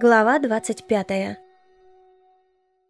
Глава 25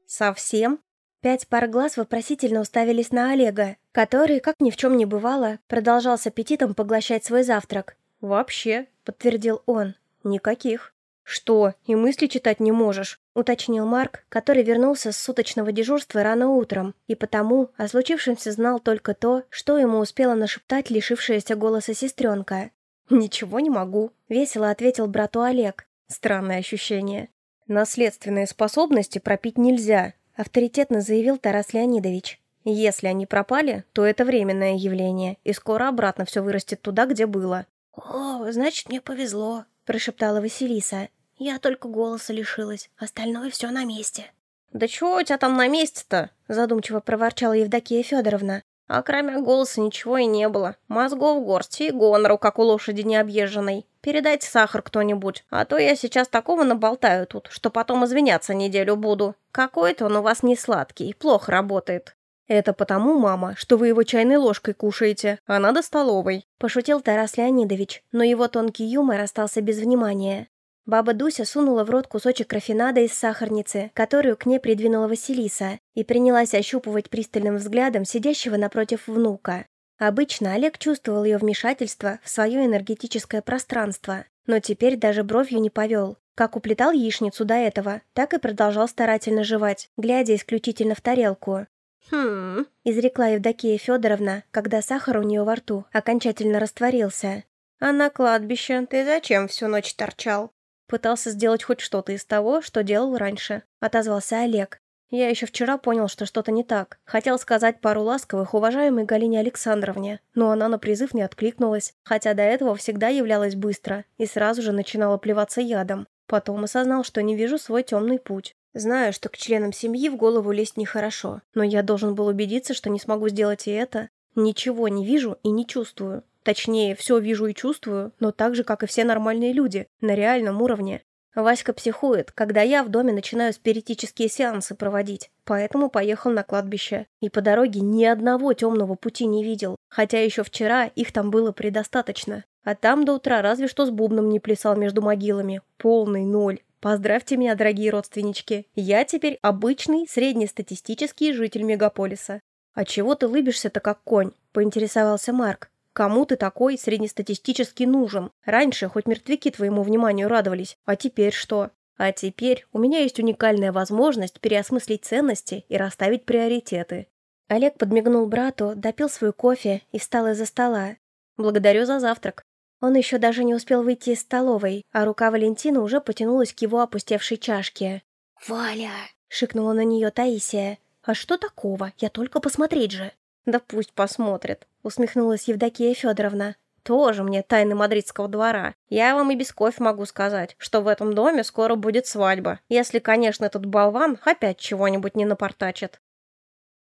«Совсем?» Пять пар глаз вопросительно уставились на Олега, который, как ни в чем не бывало, продолжал с аппетитом поглощать свой завтрак. «Вообще», — подтвердил он, — «никаких». «Что, и мысли читать не можешь?» — уточнил Марк, который вернулся с суточного дежурства рано утром, и потому о случившемся знал только то, что ему успела нашептать лишившаяся голоса сестренка. «Ничего не могу», — весело ответил брату Олег, Странное ощущение. Наследственные способности пропить нельзя, авторитетно заявил Тарас Леонидович. Если они пропали, то это временное явление, и скоро обратно все вырастет туда, где было. «О, значит, мне повезло», – прошептала Василиса. «Я только голоса лишилась, остальное все на месте». «Да чего у тебя там на месте-то?» – задумчиво проворчала Евдокия Федоровна. А кроме голоса ничего и не было. Мозгов горсть и гонору, как у лошади необъезженной. Передайте сахар кто-нибудь, а то я сейчас такого наболтаю тут, что потом извиняться неделю буду. Какой-то он у вас не сладкий, плохо работает. «Это потому, мама, что вы его чайной ложкой кушаете, а надо столовой», – пошутил Тарас Леонидович, но его тонкий юмор остался без внимания. Баба Дуся сунула в рот кусочек рафинада из сахарницы, которую к ней придвинула Василиса, и принялась ощупывать пристальным взглядом сидящего напротив внука. Обычно Олег чувствовал ее вмешательство в свое энергетическое пространство, но теперь даже бровью не повел. Как уплетал яичницу до этого, так и продолжал старательно жевать, глядя исключительно в тарелку. «Хм...» – изрекла Евдокия Федоровна, когда сахар у нее во рту окончательно растворился. «А на кладбище ты зачем всю ночь торчал?» Пытался сделать хоть что-то из того, что делал раньше. Отозвался Олег. Я еще вчера понял, что что-то не так. Хотел сказать пару ласковых уважаемой Галине Александровне, но она на призыв не откликнулась, хотя до этого всегда являлась быстро и сразу же начинала плеваться ядом. Потом осознал, что не вижу свой темный путь. Знаю, что к членам семьи в голову лезть нехорошо, но я должен был убедиться, что не смогу сделать и это. Ничего не вижу и не чувствую. Точнее, все вижу и чувствую, но так же, как и все нормальные люди, на реальном уровне. Васька психует, когда я в доме начинаю спиритические сеансы проводить, поэтому поехал на кладбище. И по дороге ни одного темного пути не видел, хотя еще вчера их там было предостаточно. А там до утра разве что с бубном не плясал между могилами. Полный ноль. Поздравьте меня, дорогие родственнички. Я теперь обычный среднестатистический житель мегаполиса. «А чего ты лыбишься-то как конь?» – поинтересовался Марк. Кому ты такой среднестатистически нужен? Раньше хоть мертвяки твоему вниманию радовались, а теперь что? А теперь у меня есть уникальная возможность переосмыслить ценности и расставить приоритеты. Олег подмигнул брату, допил свой кофе и встал из-за стола. Благодарю за завтрак. Он еще даже не успел выйти из столовой, а рука Валентина уже потянулась к его опустевшей чашке. «Валя!» — шикнула на нее Таисия. «А что такого? Я только посмотреть же!» «Да пусть посмотрит», — усмехнулась Евдокия Федоровна. «Тоже мне тайны мадридского двора. Я вам и без кофе могу сказать, что в этом доме скоро будет свадьба, если, конечно, этот болван опять чего-нибудь не напортачит».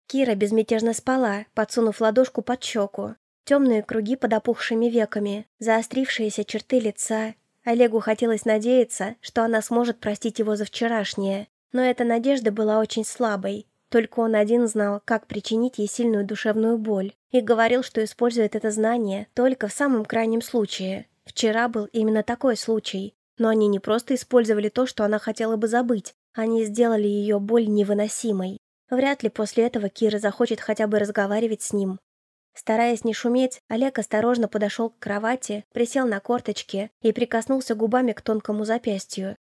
Кира безмятежно спала, подсунув ладошку под щеку. Темные круги под опухшими веками, заострившиеся черты лица. Олегу хотелось надеяться, что она сможет простить его за вчерашнее, но эта надежда была очень слабой. Только он один знал, как причинить ей сильную душевную боль, и говорил, что использует это знание только в самом крайнем случае. Вчера был именно такой случай, но они не просто использовали то, что она хотела бы забыть, они сделали ее боль невыносимой. Вряд ли после этого Кира захочет хотя бы разговаривать с ним. Стараясь не шуметь, Олег осторожно подошел к кровати, присел на корточки и прикоснулся губами к тонкому запястью.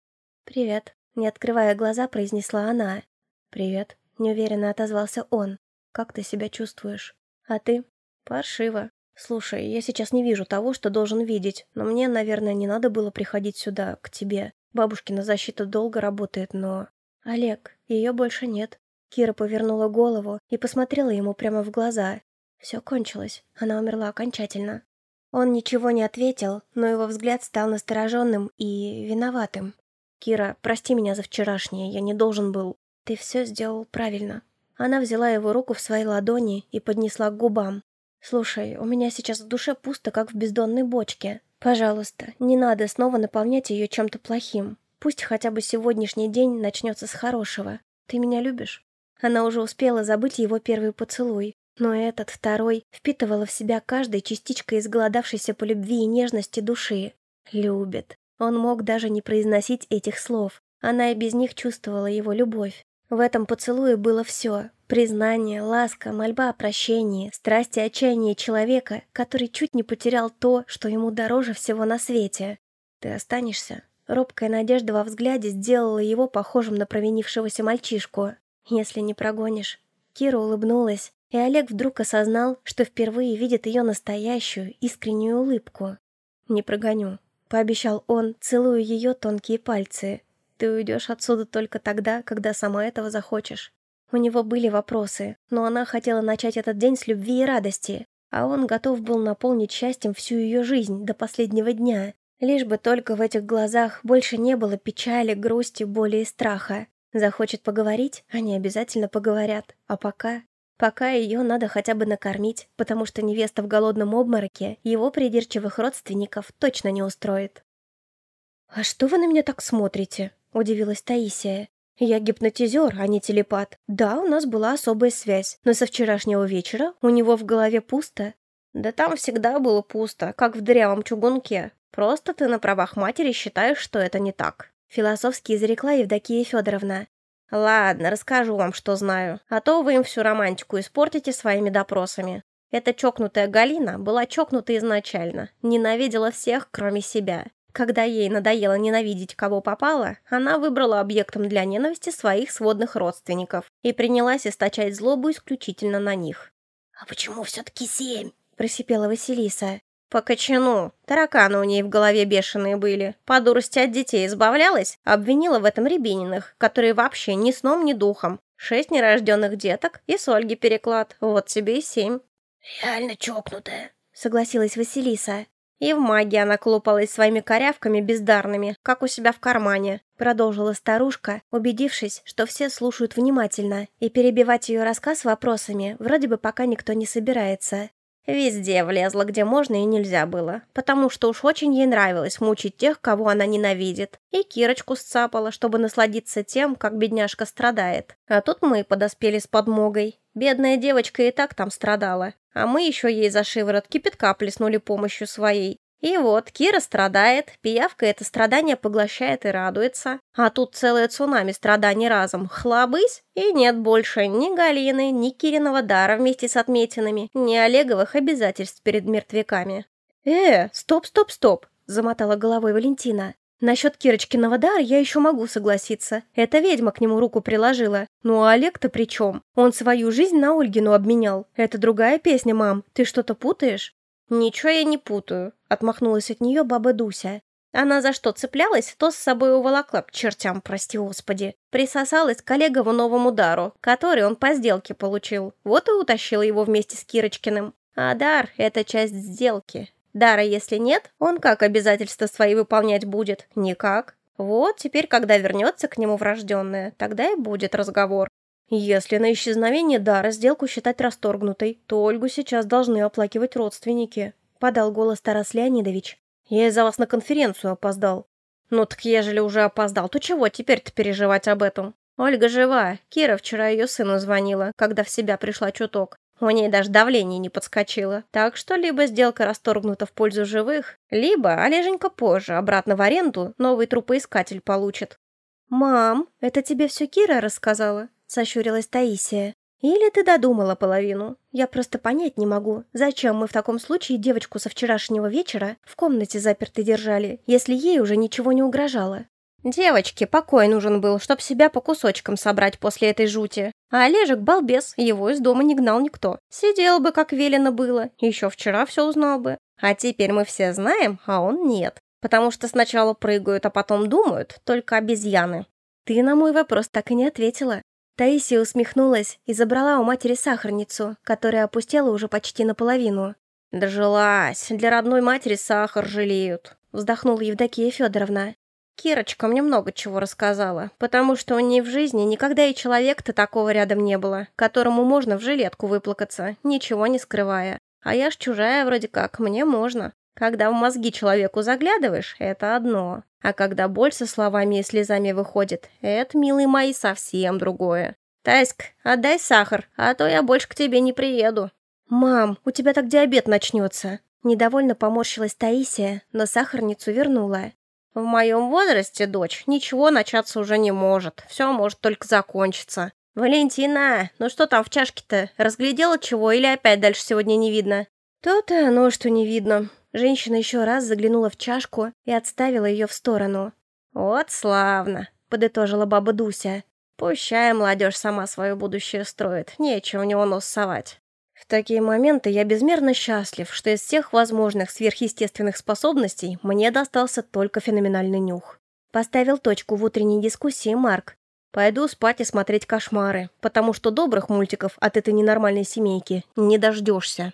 «Привет», — не открывая глаза, произнесла она. «Привет», Неуверенно отозвался он. «Как ты себя чувствуешь?» «А ты?» «Паршиво. Слушай, я сейчас не вижу того, что должен видеть, но мне, наверное, не надо было приходить сюда, к тебе. Бабушкина защита долго работает, но...» «Олег, ее больше нет». Кира повернула голову и посмотрела ему прямо в глаза. Все кончилось. Она умерла окончательно. Он ничего не ответил, но его взгляд стал настороженным и виноватым. «Кира, прости меня за вчерашнее, я не должен был...» «Ты все сделал правильно». Она взяла его руку в свои ладони и поднесла к губам. «Слушай, у меня сейчас в душе пусто, как в бездонной бочке. Пожалуйста, не надо снова наполнять ее чем-то плохим. Пусть хотя бы сегодняшний день начнется с хорошего. Ты меня любишь?» Она уже успела забыть его первый поцелуй. Но этот второй впитывал в себя каждой частичкой изголодавшейся по любви и нежности души. Любит. Он мог даже не произносить этих слов. Она и без них чувствовала его любовь. В этом поцелуе было все. Признание, ласка, мольба о прощении, страсть и отчаяние человека, который чуть не потерял то, что ему дороже всего на свете. «Ты останешься?» Робкая надежда во взгляде сделала его похожим на провинившегося мальчишку. «Если не прогонишь». Кира улыбнулась, и Олег вдруг осознал, что впервые видит ее настоящую, искреннюю улыбку. «Не прогоню», — пообещал он, целуя ее тонкие пальцы. «Ты уйдешь отсюда только тогда, когда сама этого захочешь». У него были вопросы, но она хотела начать этот день с любви и радости, а он готов был наполнить счастьем всю ее жизнь до последнего дня, лишь бы только в этих глазах больше не было печали, грусти, боли и страха. Захочет поговорить, они обязательно поговорят, а пока Пока ее надо хотя бы накормить, потому что невеста в голодном обмороке его придирчивых родственников точно не устроит. «А что вы на меня так смотрите?» – удивилась Таисия. «Я гипнотизер, а не телепат. Да, у нас была особая связь, но со вчерашнего вечера у него в голове пусто». «Да там всегда было пусто, как в дырявом чугунке. Просто ты на правах матери считаешь, что это не так», – философски изрекла Евдокия Федоровна. «Ладно, расскажу вам, что знаю, а то вы им всю романтику испортите своими допросами. Эта чокнутая Галина была чокнута изначально, ненавидела всех, кроме себя. Когда ей надоело ненавидеть кого попало, она выбрала объектом для ненависти своих сводных родственников и принялась источать злобу исключительно на них. «А почему все-таки семь?» – просипела Василиса. По кочану. Тараканы у ней в голове бешеные были. По дурости от детей избавлялась, обвинила в этом Рябининых, которые вообще ни сном, ни духом. Шесть нерожденных деток и с Ольги переклад. Вот тебе и семь. «Реально чокнутая», — согласилась Василиса. «И в магии она клупалась своими корявками бездарными, как у себя в кармане», продолжила старушка, убедившись, что все слушают внимательно, и перебивать ее рассказ вопросами вроде бы пока никто не собирается. Везде влезла, где можно и нельзя было, потому что уж очень ей нравилось мучить тех, кого она ненавидит. И Кирочку сцапала, чтобы насладиться тем, как бедняжка страдает. А тут мы подоспели с подмогой. Бедная девочка и так там страдала, а мы еще ей за шиворот кипятка плеснули помощью своей. И вот, Кира страдает, пиявка это страдание поглощает и радуется. А тут целое цунами страданий разом. Хлобысь, и нет больше ни Галины, ни Кириного дара вместе с отметинами, ни Олеговых обязательств перед мертвяками. «Э, стоп, стоп, стоп!» – замотала головой Валентина. «Насчет Кирочкиного дара я еще могу согласиться. Эта ведьма к нему руку приложила. Ну а Олег-то при чем? Он свою жизнь на Ольгину обменял. Это другая песня, мам. Ты что-то путаешь?» «Ничего я не путаю», — отмахнулась от нее баба Дуся. Она за что цеплялась, то с собой уволокла к чертям, прости господи. Присосалась к Олегову новому дару, который он по сделке получил. Вот и утащила его вместе с Кирочкиным. А дар — это часть сделки. Дара, если нет, он как обязательства свои выполнять будет? Никак. Вот теперь, когда вернется к нему врожденное, тогда и будет разговор. Если на исчезновение дара сделку считать расторгнутой, то Ольгу сейчас должны оплакивать родственники», — подал голос Тарас Леонидович. «Я из-за вас на конференцию опоздал». «Ну так ежели уже опоздал, то чего теперь-то переживать об этом? Ольга жива. Кира вчера ее сыну звонила, когда в себя пришла чуток. У ней даже давление не подскочило. Так что либо сделка расторгнута в пользу живых, либо Олеженька позже обратно в аренду новый трупоискатель получит. «Мам, это тебе все Кира рассказала?» — сощурилась Таисия. «Или ты додумала половину? Я просто понять не могу, зачем мы в таком случае девочку со вчерашнего вечера в комнате запертой держали, если ей уже ничего не угрожало?» Девочке покой нужен был, чтоб себя по кусочкам собрать после этой жути. А Олежек балбес, его из дома не гнал никто. Сидел бы, как велено было, еще вчера все узнал бы. А теперь мы все знаем, а он нет. Потому что сначала прыгают, а потом думают только обезьяны. Ты на мой вопрос так и не ответила. Таисия усмехнулась и забрала у матери сахарницу, которая опустела уже почти наполовину. «Дожилась. Для родной матери сахар жалеют», — вздохнула Евдокия Федоровна. «Кирочка мне много чего рассказала, потому что у ней в жизни никогда и человека-то такого рядом не было, которому можно в жилетку выплакаться, ничего не скрывая. А я ж чужая вроде как, мне можно. Когда в мозги человеку заглядываешь, это одно. А когда боль со словами и слезами выходит, это, милые мои, совсем другое. Таська, отдай сахар, а то я больше к тебе не приеду». «Мам, у тебя так диабет начнется». Недовольно поморщилась Таисия, но сахарницу вернула. «В моем возрасте, дочь, ничего начаться уже не может. Все может только закончиться. Валентина, ну что там в чашке-то? Разглядела чего или опять дальше сегодня не видно?» «То-то оно, что не видно». Женщина еще раз заглянула в чашку и отставила ее в сторону. «Вот славно», — подытожила баба Дуся. «Пущай молодежь сама свое будущее строит, нечего в него нос совать». В такие моменты я безмерно счастлив, что из всех возможных сверхъестественных способностей мне достался только феноменальный нюх. Поставил точку в утренней дискуссии Марк. Пойду спать и смотреть кошмары, потому что добрых мультиков от этой ненормальной семейки не дождешься.